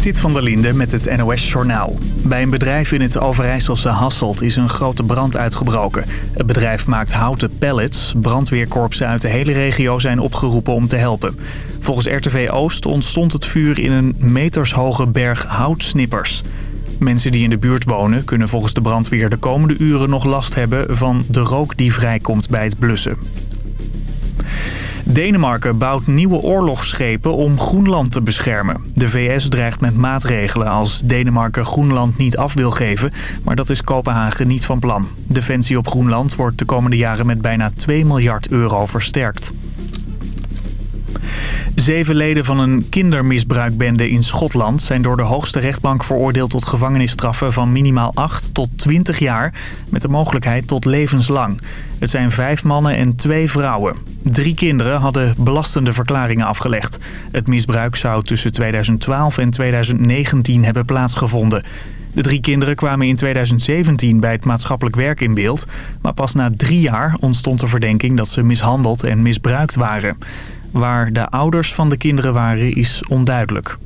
Zit van der Linde met het NOS-journaal. Bij een bedrijf in het Overijsselse Hasselt is een grote brand uitgebroken. Het bedrijf maakt houten pallets. Brandweerkorpsen uit de hele regio zijn opgeroepen om te helpen. Volgens RTV Oost ontstond het vuur in een metershoge berg houtsnippers. Mensen die in de buurt wonen kunnen volgens de brandweer de komende uren nog last hebben van de rook die vrijkomt bij het blussen. Denemarken bouwt nieuwe oorlogsschepen om Groenland te beschermen. De VS dreigt met maatregelen als Denemarken Groenland niet af wil geven... maar dat is Kopenhagen niet van plan. Defensie op Groenland wordt de komende jaren met bijna 2 miljard euro versterkt. Zeven leden van een kindermisbruikbende in Schotland zijn door de hoogste rechtbank veroordeeld tot gevangenisstraffen van minimaal 8 tot 20 jaar met de mogelijkheid tot levenslang. Het zijn vijf mannen en twee vrouwen. Drie kinderen hadden belastende verklaringen afgelegd. Het misbruik zou tussen 2012 en 2019 hebben plaatsgevonden. De drie kinderen kwamen in 2017 bij het maatschappelijk werk in beeld. Maar pas na drie jaar ontstond de verdenking dat ze mishandeld en misbruikt waren. Waar de ouders van de kinderen waren is onduidelijk.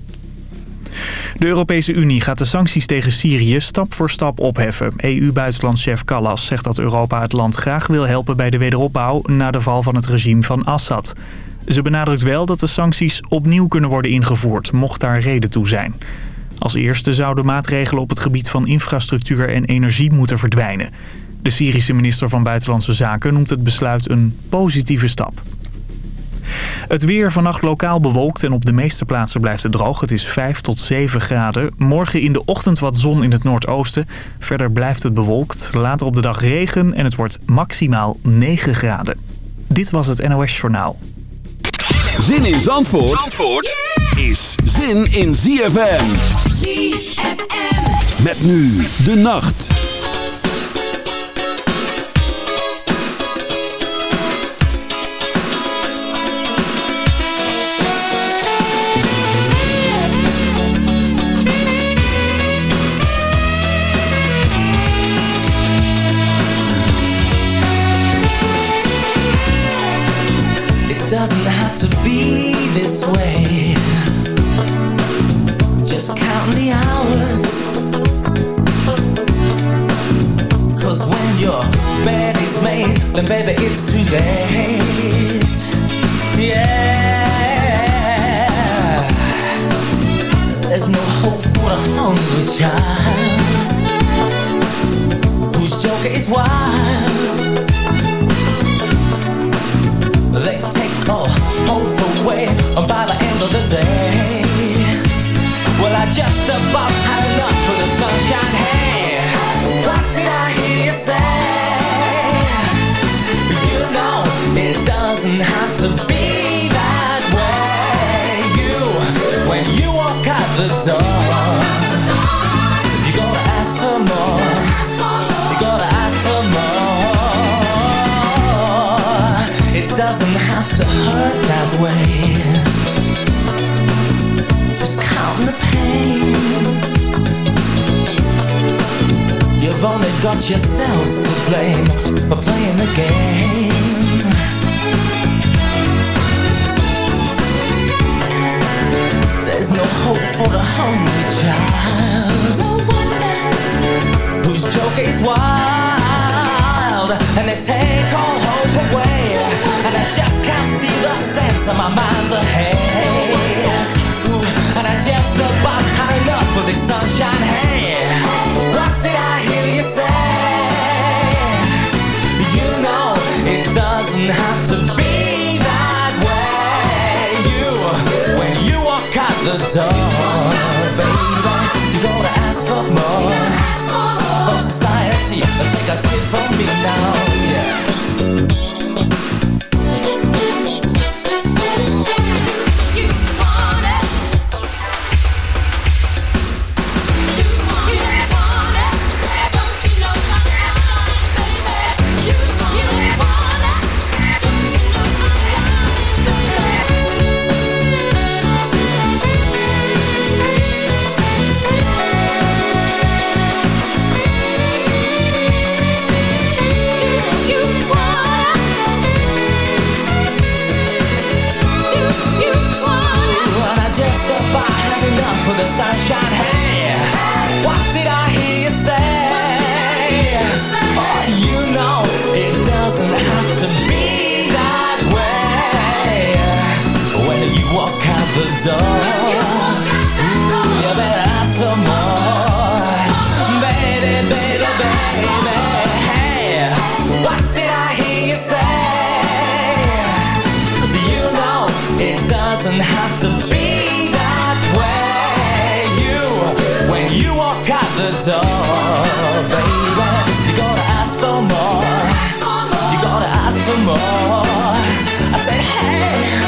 De Europese Unie gaat de sancties tegen Syrië stap voor stap opheffen. EU-buitenlandchef Callas zegt dat Europa het land graag wil helpen bij de wederopbouw... na de val van het regime van Assad. Ze benadrukt wel dat de sancties opnieuw kunnen worden ingevoerd, mocht daar reden toe zijn. Als eerste zouden maatregelen op het gebied van infrastructuur en energie moeten verdwijnen. De Syrische minister van Buitenlandse Zaken noemt het besluit een positieve stap. Het weer vannacht lokaal bewolkt en op de meeste plaatsen blijft het droog. Het is 5 tot 7 graden. Morgen in de ochtend wat zon in het noordoosten. Verder blijft het bewolkt. Later op de dag regen en het wordt maximaal 9 graden. Dit was het NOS Journaal. Zin in Zandvoort, Zandvoort is zin in ZFM. ZFM. Met nu de nacht. For the hungry child Whose joke is wild And they take all hope away. And I just can't see the sense of my mind's ahead. Ooh, And I just about had enough of this sunshine more From society, take a tip from me now, more. I said, hey,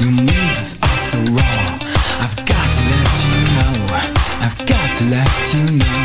So. I've got to let you know. I've got to let you know.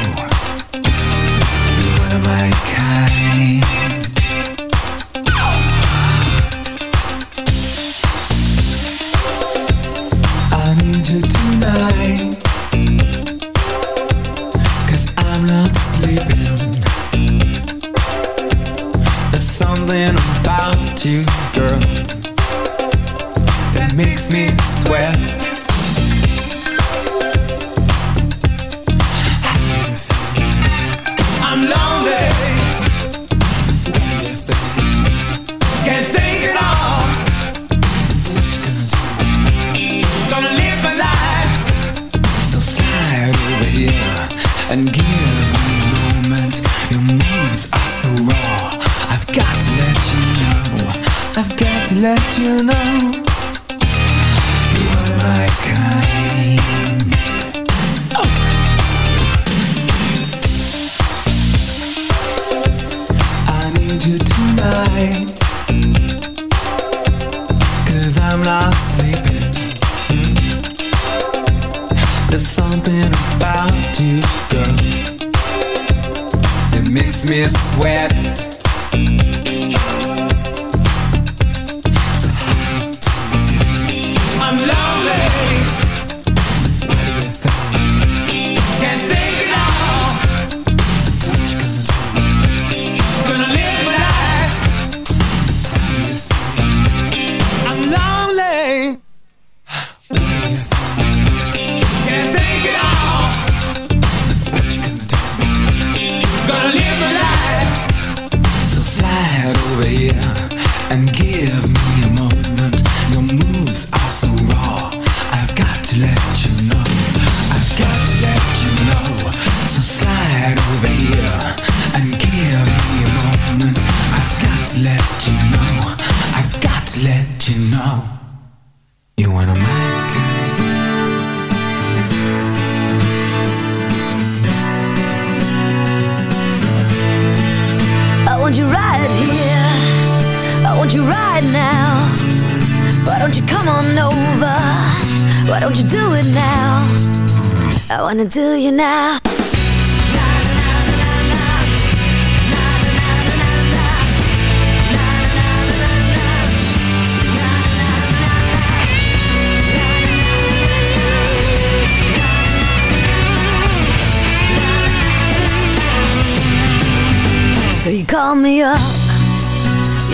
And give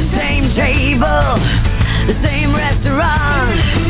The same table, the same restaurant.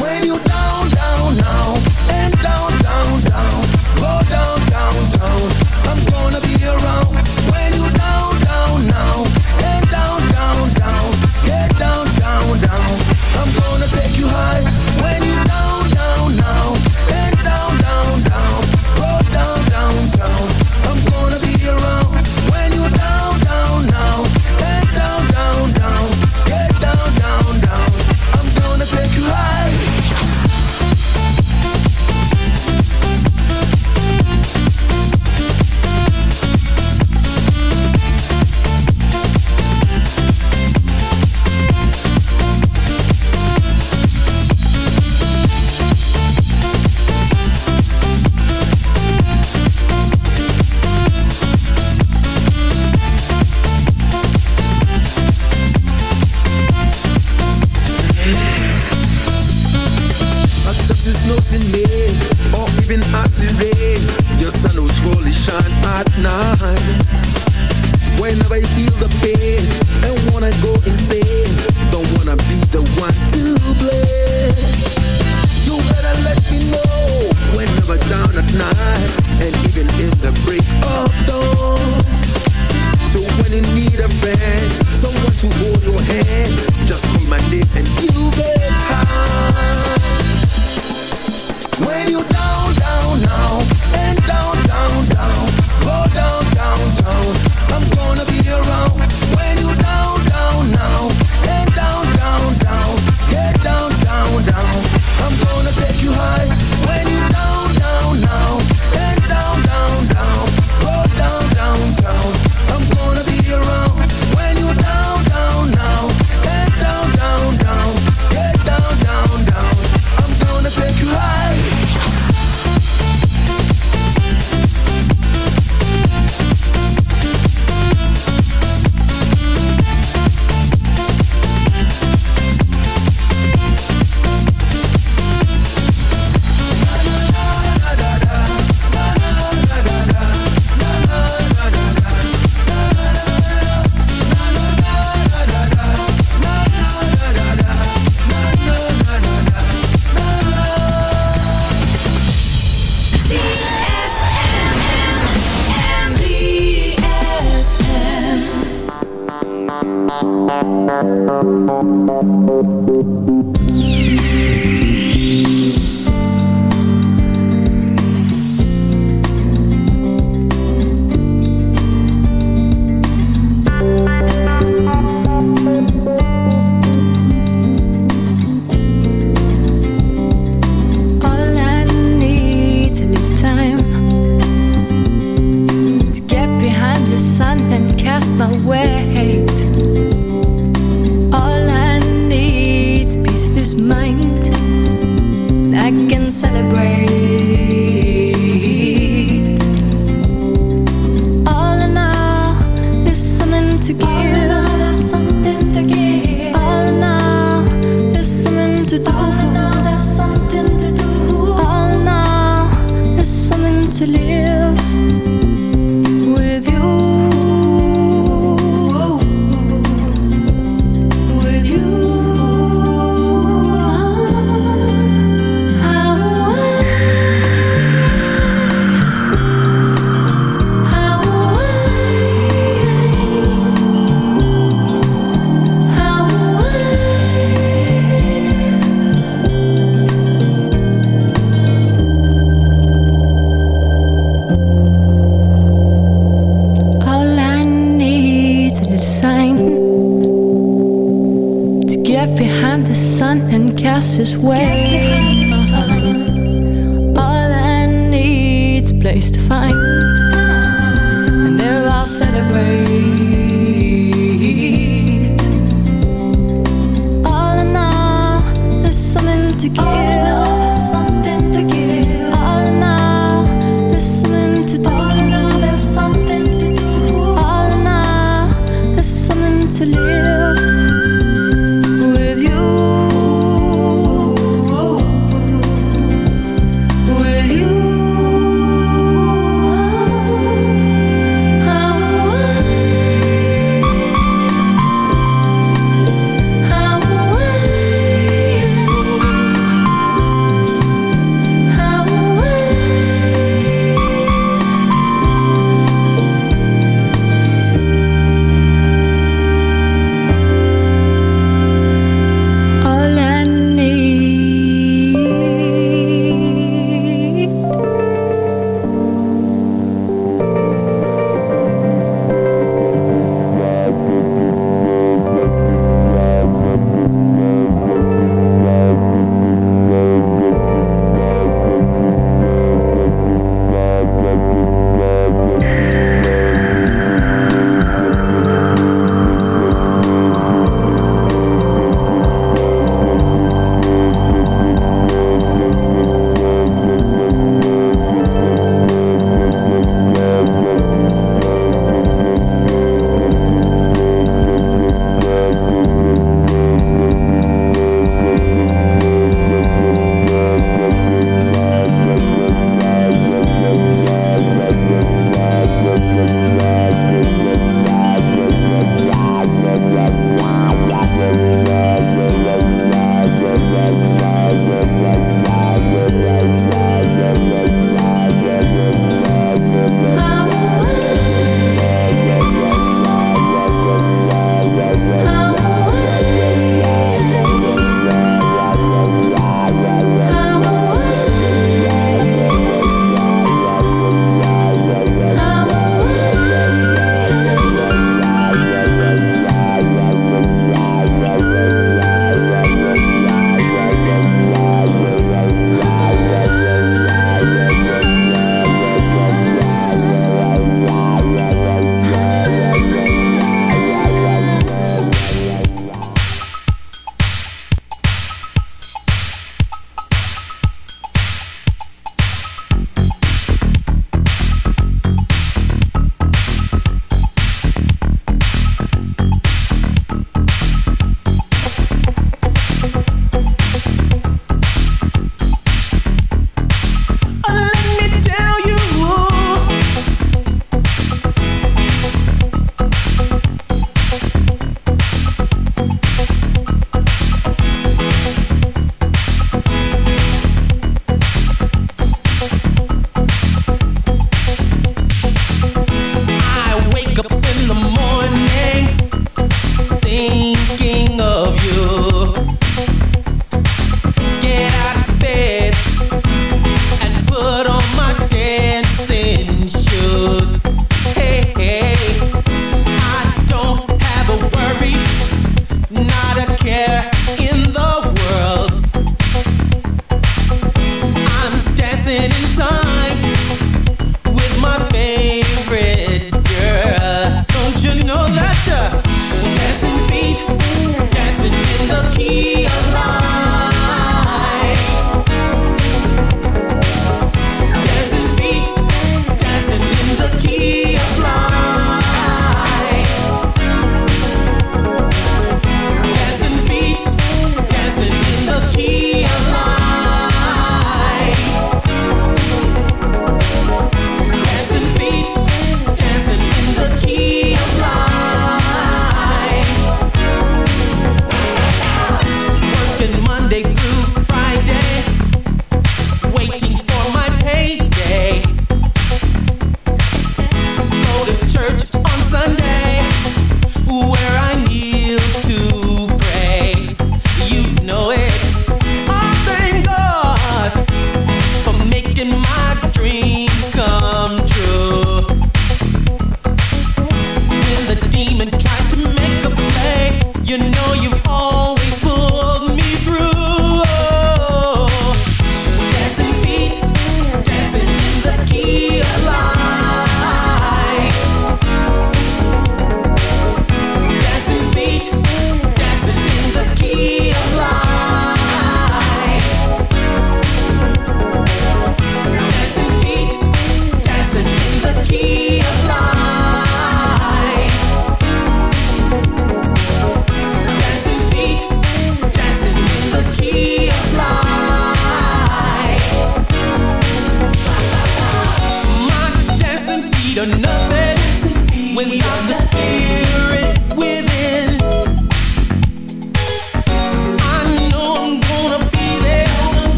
When you down, down, down, and down, down, down, go down, down, down. I'm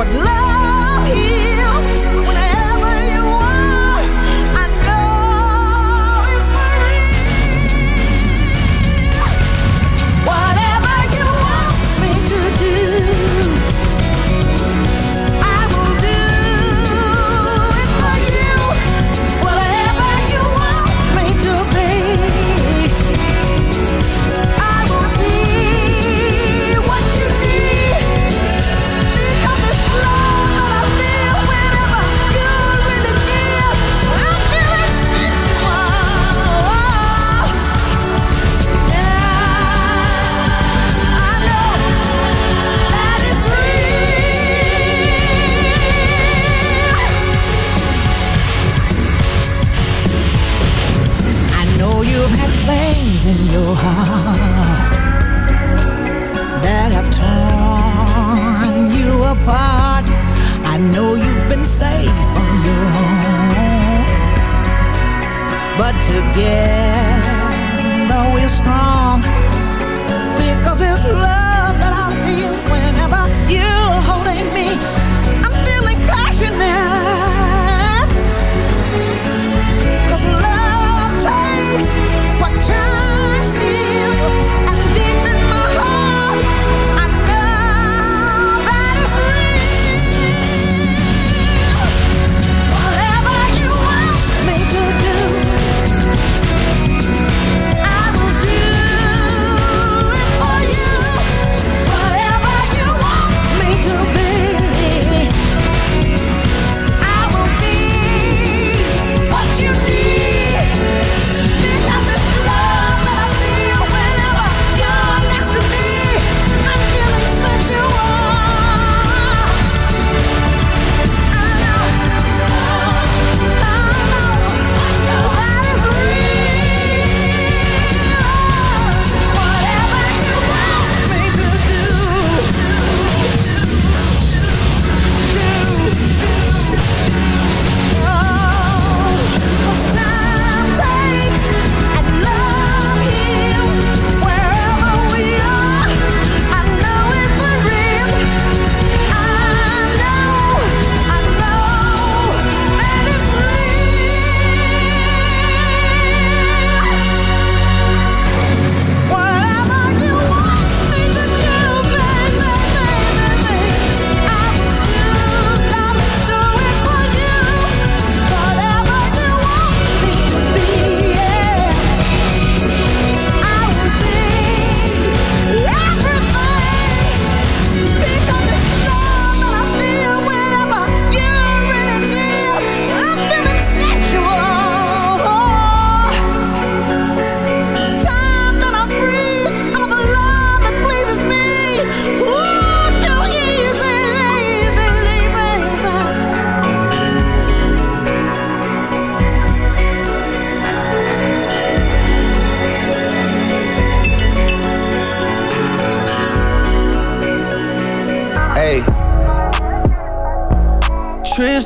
what love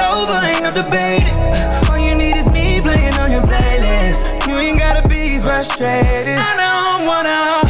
over, ain't no debating. All you need is me playing on your playlist. You ain't gotta be frustrated. I know I'm one out.